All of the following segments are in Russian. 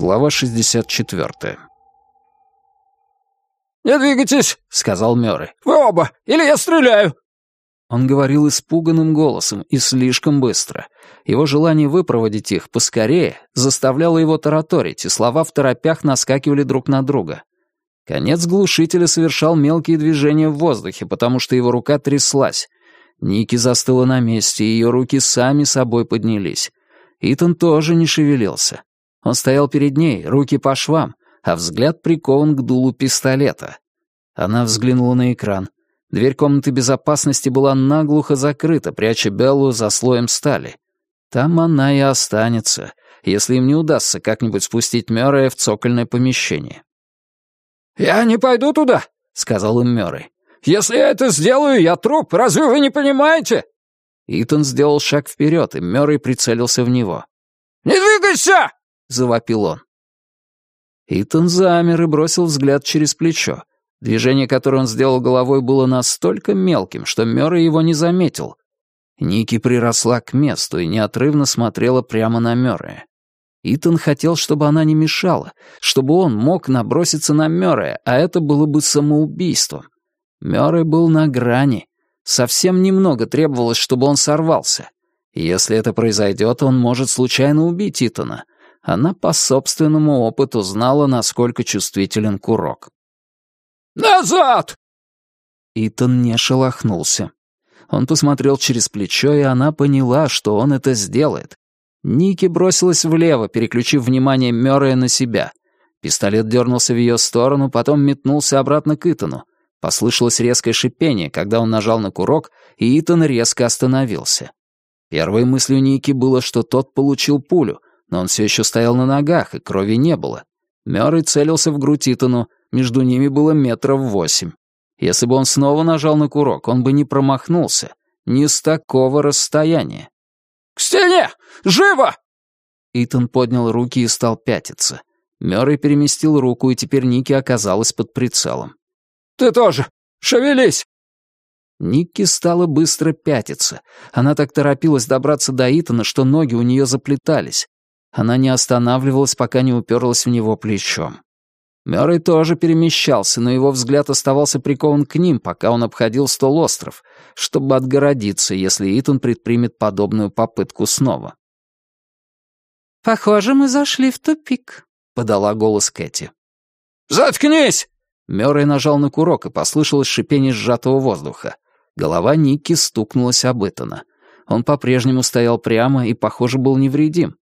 Глава 64. «Не двигайтесь», — сказал Мёррей. «Вы оба, или я стреляю». Он говорил испуганным голосом и слишком быстро. Его желание выпроводить их поскорее заставляло его тараторить, и слова в торопях наскакивали друг на друга. Конец глушителя совершал мелкие движения в воздухе, потому что его рука тряслась. Ники застыла на месте, и ее руки сами собой поднялись. Итан тоже не шевелился. Он стоял перед ней, руки по швам, а взгляд прикован к дулу пистолета. Она взглянула на экран. Дверь комнаты безопасности была наглухо закрыта, пряча Беллу за слоем стали. Там она и останется, если им не удастся как-нибудь спустить Мёррея в цокольное помещение. «Я не пойду туда», — сказал им Мёррей. «Если я это сделаю, я труп, разве вы не понимаете?» Итан сделал шаг вперед, и Мёррей прицелился в него. «Не двигайся!» — завопил он. Итан замер и бросил взгляд через плечо. Движение, которое он сделал головой, было настолько мелким, что Мёррей его не заметил. Ники приросла к месту и неотрывно смотрела прямо на Мёррея. Итан хотел, чтобы она не мешала, чтобы он мог наброситься на Мёррея, а это было бы самоубийством. Мёррей был на грани. Совсем немного требовалось, чтобы он сорвался. Если это произойдет, он может случайно убить Итана — она по собственному опыту знала, насколько чувствителен курок. «Назад!» Итан не шелохнулся. Он посмотрел через плечо, и она поняла, что он это сделает. Ники бросилась влево, переключив внимание Мёррея на себя. Пистолет дернулся в ее сторону, потом метнулся обратно к Итану. Послышалось резкое шипение, когда он нажал на курок, и Итан резко остановился. Первой мыслью Ники было, что тот получил пулю, но он все еще стоял на ногах, и крови не было. Мёррей целился в грудь Итану, между ними было метров восемь. Если бы он снова нажал на курок, он бы не промахнулся. Не с такого расстояния. «К стене! Живо!» Итан поднял руки и стал пятиться. Мёррей переместил руку, и теперь Ники оказалась под прицелом. «Ты тоже! Шевелись!» Никки стала быстро пятиться. Она так торопилась добраться до Итана, что ноги у нее заплетались. Она не останавливалась, пока не уперлась в него плечом. Мёррей тоже перемещался, но его взгляд оставался прикован к ним, пока он обходил стол остров, чтобы отгородиться, если Итан предпримет подобную попытку снова. «Похоже, мы зашли в тупик», — подала голос Кэти. «Заткнись!» Мёррей нажал на курок, и послышалось шипение сжатого воздуха. Голова Никки стукнулась об Итана. Он по-прежнему стоял прямо и, похоже, был невредим.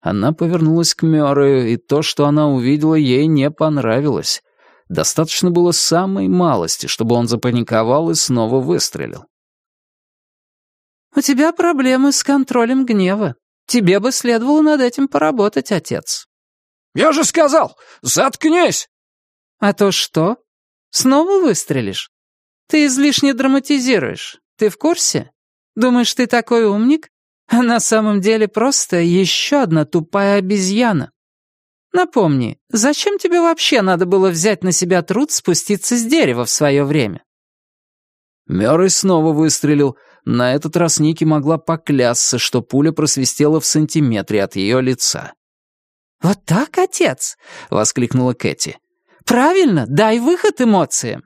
Она повернулась к Мёррею, и то, что она увидела, ей не понравилось. Достаточно было самой малости, чтобы он запаниковал и снова выстрелил. «У тебя проблемы с контролем гнева. Тебе бы следовало над этим поработать, отец». «Я же сказал, заткнись!» «А то что? Снова выстрелишь? Ты излишне драматизируешь. Ты в курсе? Думаешь, ты такой умник? А на самом деле просто еще одна тупая обезьяна. Напомни, зачем тебе вообще надо было взять на себя труд спуститься с дерева в свое время?» Мёррей снова выстрелил. На этот раз Ники могла поклясться, что пуля просвистела в сантиметре от ее лица. «Вот так, отец!» — воскликнула Кэти. «Правильно, дай выход эмоциям!»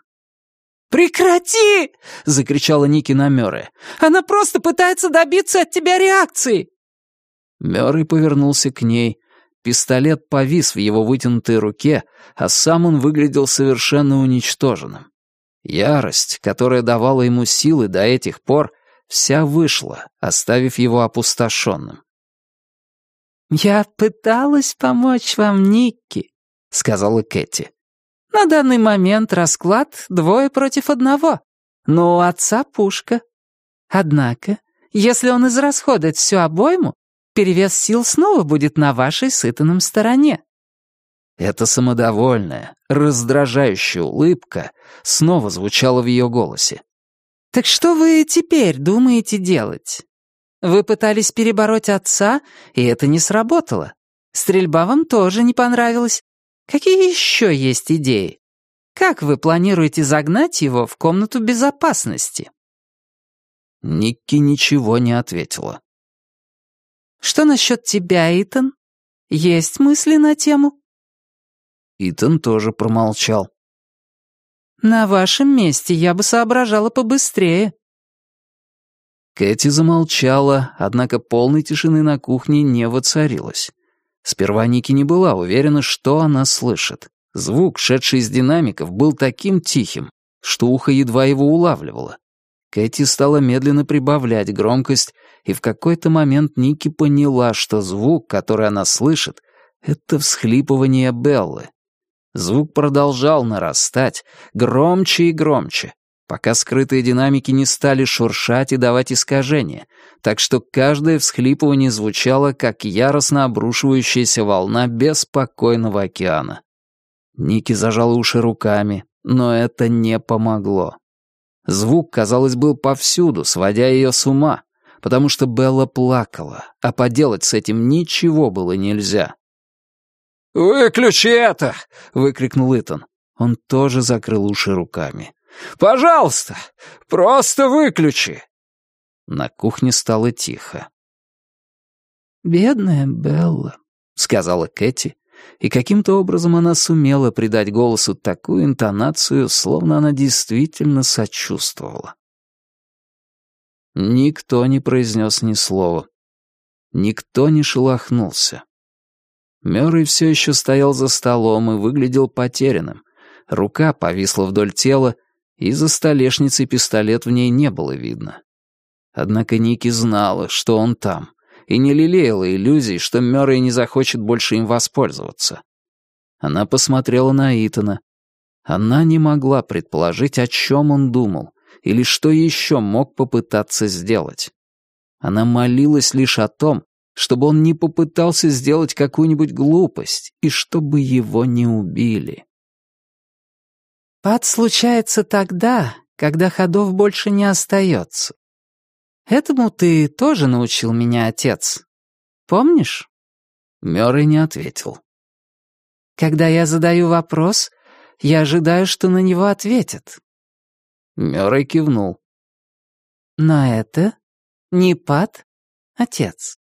«Прекрати!» — закричала Ники на Мёрре. «Она просто пытается добиться от тебя реакции!» Мёррей повернулся к ней. Пистолет повис в его вытянутой руке, а сам он выглядел совершенно уничтоженным. Ярость, которая давала ему силы до этих пор, вся вышла, оставив его опустошенным. «Я пыталась помочь вам, Никки», — сказала Кэти. На данный момент расклад двое против одного, но у отца пушка. Однако, если он израсходует всю обойму, перевес сил снова будет на вашей сытаном стороне. Эта самодовольная, раздражающая улыбка снова звучала в ее голосе. «Так что вы теперь думаете делать? Вы пытались перебороть отца, и это не сработало. Стрельба вам тоже не понравилась, Какие еще есть идеи? Как вы планируете загнать его в комнату безопасности?» Никки ничего не ответила. «Что насчет тебя, Итан? есть мысли на тему?» Итан тоже промолчал. «На вашем месте я бы соображала побыстрее». Кэти замолчала, однако полной тишины на кухне не воцарилось. Сперва Ники не была уверена, что она слышит. Звук, шедший из динамиков, был таким тихим, что ухо едва его улавливало. Кэти стала медленно прибавлять громкость, и в какой-то момент Ники поняла, что звук, который она слышит, — это всхлипывание Беллы. Звук продолжал нарастать, громче и громче, пока скрытые динамики не стали шуршать и давать искажения, так что каждое всхлипывание звучало, как яростно обрушивающаяся волна беспокойного океана. Ники зажала уши руками, но это не помогло. Звук, казалось, был повсюду, сводя ее с ума, потому что Белла плакала, а поделать с этим ничего было нельзя. «Выключи это!» — выкрикнул Итан. Он тоже закрыл уши руками. «Пожалуйста, просто выключи!» На кухне стало тихо. «Бедная Белла», — сказала Кэти, и каким-то образом она сумела придать голосу такую интонацию, словно она действительно сочувствовала. Никто не произнес ни слова. Никто не шелохнулся. Мёррей все еще стоял за столом и выглядел потерянным. Рука повисла вдоль тела, и за столешницей пистолет в ней не было видно. Однако Ники знала, что он там и не лелеяла иллюзий, что Мёррей не захочет больше им воспользоваться. Она посмотрела на Итана. Она не могла предположить, о чем он думал, или что еще мог попытаться сделать. Она молилась лишь о том, чтобы он не попытался сделать какую-нибудь глупость и чтобы его не убили. «Пад случается тогда, когда ходов больше не остается. Этому ты тоже научил меня, отец. Помнишь?» Мёррей не ответил. «Когда я задаю вопрос, я ожидаю, что на него ответят». Мёррей кивнул. «Но это не пад, отец».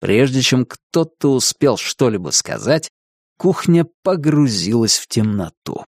Прежде чем кто-то успел что-либо сказать, кухня погрузилась в темноту.